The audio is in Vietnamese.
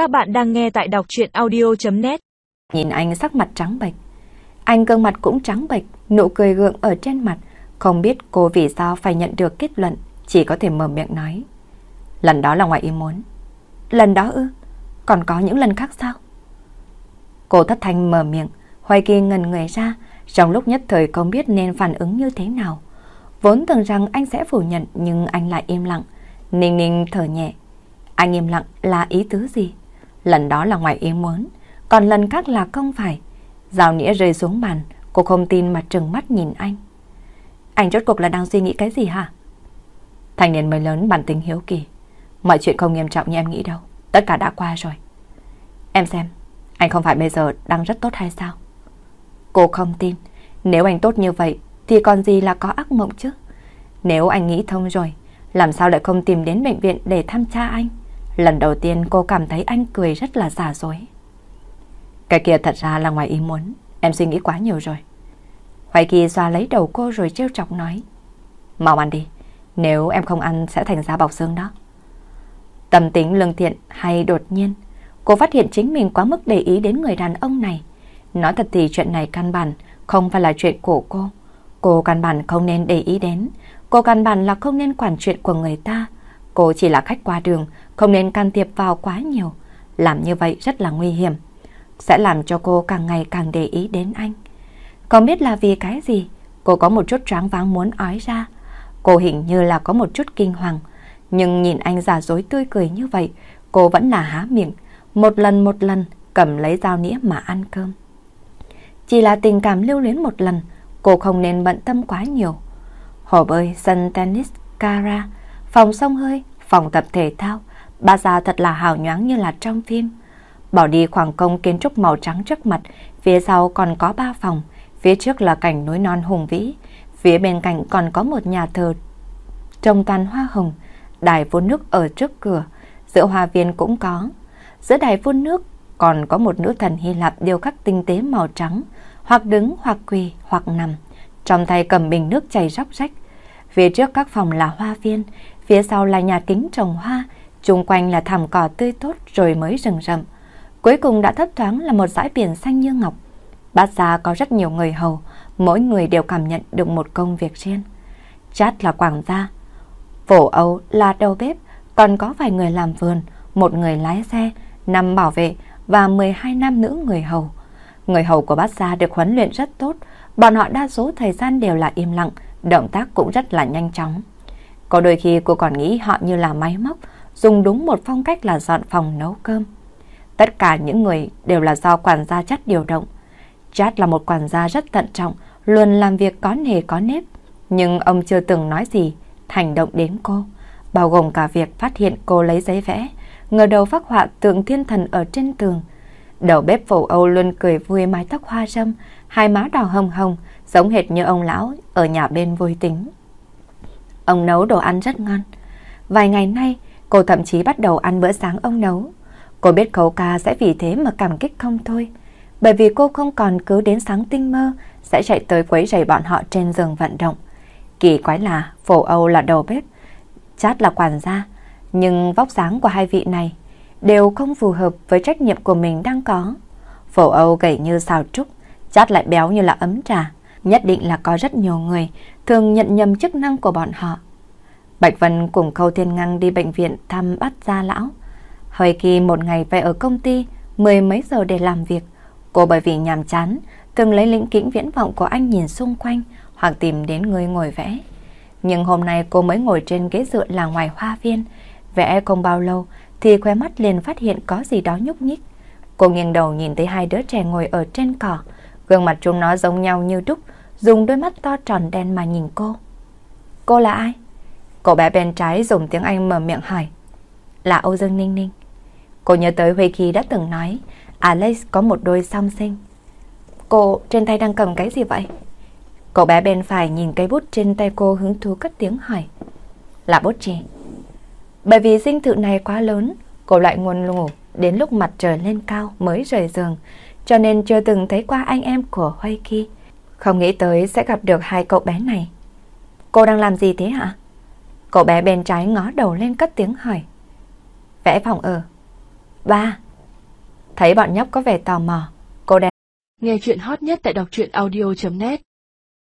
Các bạn đang nghe tại đọc chuyện audio.net Nhìn anh sắc mặt trắng bệch. Anh gương mặt cũng trắng bệch, nụ cười gượng ở trên mặt. Không biết cô vì sao phải nhận được kết luận, chỉ có thể mở miệng nói. Lần đó là ngoài ý muốn. Lần đó ư? Còn có những lần khác sao? Cô thất thanh mở miệng, Hoài Kỳ ngần người ra, trong lúc nhất thời không biết nên phản ứng như thế nào. Vốn tưởng rằng anh sẽ phủ nhận nhưng anh lại im lặng. Ninh ninh thở nhẹ. Anh im lặng là ý tứ gì? Lần đó là ngoài ý muốn, còn lần khác là không phải. Rào nĩa rơi xuống bàn, cô không tin mà trừng mắt nhìn anh. Anh rốt cuộc là đang suy nghĩ cái gì hả? Thành niên mới lớn bản tính hiếu kỳ. Mọi chuyện không nghiêm trọng như em nghĩ đâu. Tất cả đã qua rồi. Em xem, anh không phải bây giờ đang rất tốt hay sao? Cô không tin. Nếu anh tốt như vậy thì còn gì là có ác mộng chứ? Nếu anh nghĩ thông rồi, làm sao lại không tìm đến bệnh viện để thăm cha anh? Lần đầu tiên cô cảm thấy anh cười rất là giả dối. Cái kia thật ra là ngoài ý muốn, em suy nghĩ quá nhiều rồi. Hoài Kỳ xoa lấy đầu cô rồi trêu chọc nói. Mau ăn đi, nếu em không ăn sẽ thành ra bọc xương đó. Tâm tính lương thiện hay đột nhiên, cô phát hiện chính mình quá mức để ý đến người đàn ông này. Nói thật thì chuyện này căn bản không phải là chuyện của cô. Cô căn bản không nên để ý đến, cô căn bản là không nên quản chuyện của người ta. Cô chỉ là khách qua đường, không nên can thiệp vào quá nhiều. Làm như vậy rất là nguy hiểm. Sẽ làm cho cô càng ngày càng để ý đến anh. Không biết là vì cái gì, cô có một chút tráng váng muốn ói ra. Cô hình như là có một chút kinh hoàng. Nhưng nhìn anh giả dối tươi cười như vậy, cô vẫn là há miệng. Một lần một lần cầm lấy dao nĩa mà ăn cơm. Chỉ là tình cảm lưu luyến một lần, cô không nên bận tâm quá nhiều. Hồ bơi, sân tennis, cara, phòng sông hơi, phòng tập thể thao, ba già thật là hào nhoáng như là trong phim. Bỏ đi khoảng công kiến trúc màu trắng trước mặt, phía sau còn có ba phòng, phía trước là cảnh núi non hùng vĩ, phía bên cạnh còn có một nhà thờ trồng toàn hoa hồng, đài phun nước ở trước cửa, giữa hoa viên cũng có. Giữa đài phun nước còn có một nữ thần Hy Lạp điêu khắc tinh tế màu trắng, hoặc đứng hoặc quỳ hoặc nằm, trong tay cầm bình nước chảy róc rách. Phía trước các phòng là hoa viên, phía sau là nhà kính trồng hoa, chung quanh là thảm cỏ tươi tốt rồi mới rừng rậm. Cuối cùng đã thấp thoáng là một dải biển xanh như ngọc. Bát gia có rất nhiều người hầu, mỗi người đều cảm nhận được một công việc riêng. Chát là quảng gia, phổ Âu là đầu bếp, còn có vài người làm vườn, một người lái xe, năm bảo vệ và 12 nam nữ người hầu. Người hầu của bát gia được huấn luyện rất tốt, bọn họ đa số thời gian đều là im lặng, động tác cũng rất là nhanh chóng. Có đôi khi cô còn nghĩ họ như là máy móc, dùng đúng một phong cách là dọn phòng nấu cơm. Tất cả những người đều là do quản gia chất điều động. Chát là một quản gia rất thận trọng, luôn làm việc có nề có nếp. Nhưng ông chưa từng nói gì, hành động đến cô, bao gồm cả việc phát hiện cô lấy giấy vẽ, ngờ đầu phát họa tượng thiên thần ở trên tường. Đầu bếp phổ Âu luôn cười vui mái tóc hoa râm, hai má đỏ hồng hồng, giống hệt như ông lão ở nhà bên vui tính. Ông nấu đồ ăn rất ngon. Vài ngày nay, cô thậm chí bắt đầu ăn bữa sáng ông nấu. Cô biết khấu ca sẽ vì thế mà cảm kích không thôi. Bởi vì cô không còn cứ đến sáng tinh mơ sẽ chạy tới quấy rầy bọn họ trên giường vận động. Kỳ quái là phổ Âu là đầu bếp, chát là quản gia. Nhưng vóc dáng của hai vị này đều không phù hợp với trách nhiệm của mình đang có. Phổ Âu gầy như xào trúc, chát lại béo như là ấm trà. Nhất định là có rất nhiều người thường nhận nhầm chức năng của bọn họ. Bạch Vân cùng Khâu Thiên Ngang đi bệnh viện thăm bắt gia lão. Hồi kỳ một ngày phải ở công ty mười mấy giờ để làm việc. Cô bởi vì nhàm chán, thường lấy lĩnh kĩnh viễn vọng của anh nhìn xung quanh hoặc tìm đến người ngồi vẽ. Nhưng hôm nay cô mới ngồi trên ghế dựa là ngoài hoa viên. Vẽ không bao lâu thì khóe mắt liền phát hiện có gì đó nhúc nhích. Cô nghiêng đầu nhìn thấy hai đứa trẻ ngồi ở trên cỏ. Gương mặt chúng nó giống nhau như đúc, dùng đôi mắt to tròn đen mà nhìn cô. Cô là ai? Cậu bé bên trái dùng tiếng Anh mở miệng hỏi. Là Âu Dương Ninh Ninh. Cô nhớ tới Huy Kỳ đã từng nói Alex có một đôi song sinh. Cô trên tay đang cầm cái gì vậy? Cậu bé bên phải nhìn cây bút trên tay cô hứng thú cất tiếng hỏi. Là bút chì. Bởi vì dinh thự này quá lớn, cô lại nguồn ngủ đến lúc mặt trời lên cao mới rời giường, cho nên chưa từng thấy qua anh em của Huy Ki, Không nghĩ tới sẽ gặp được hai cậu bé này. Cô đang làm gì thế hả? Cậu bé bên trái ngó đầu lên cất tiếng hỏi. Vẽ phòng ở. Ba, Thấy bọn nhóc có vẻ tò mò, cô đang... Nghe chuyện hot nhất tại đọc truyện audio.net